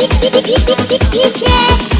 DJ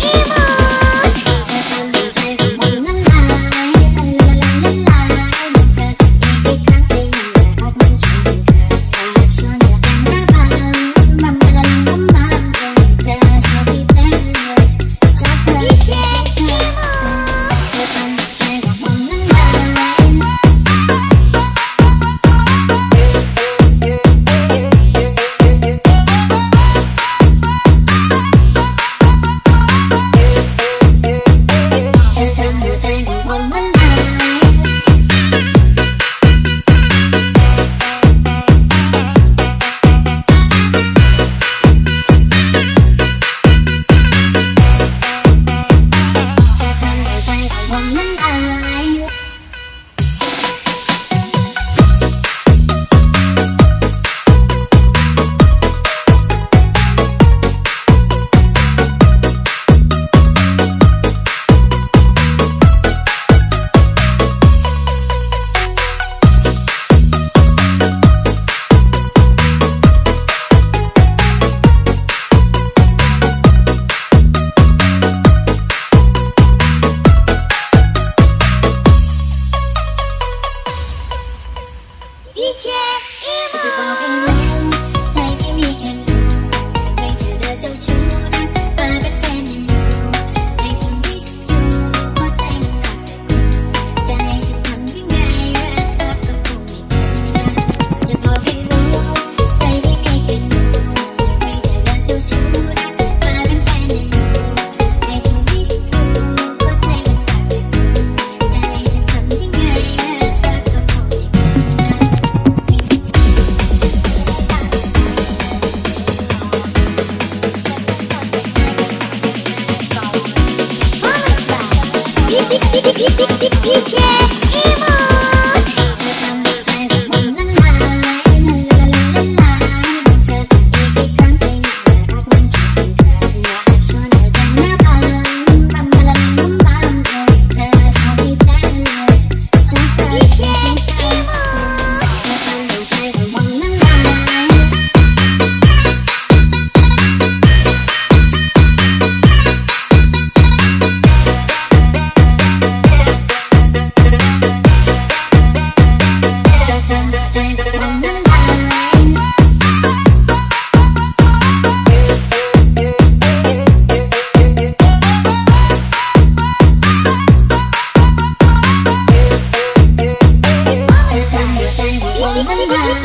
DJ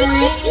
Bye.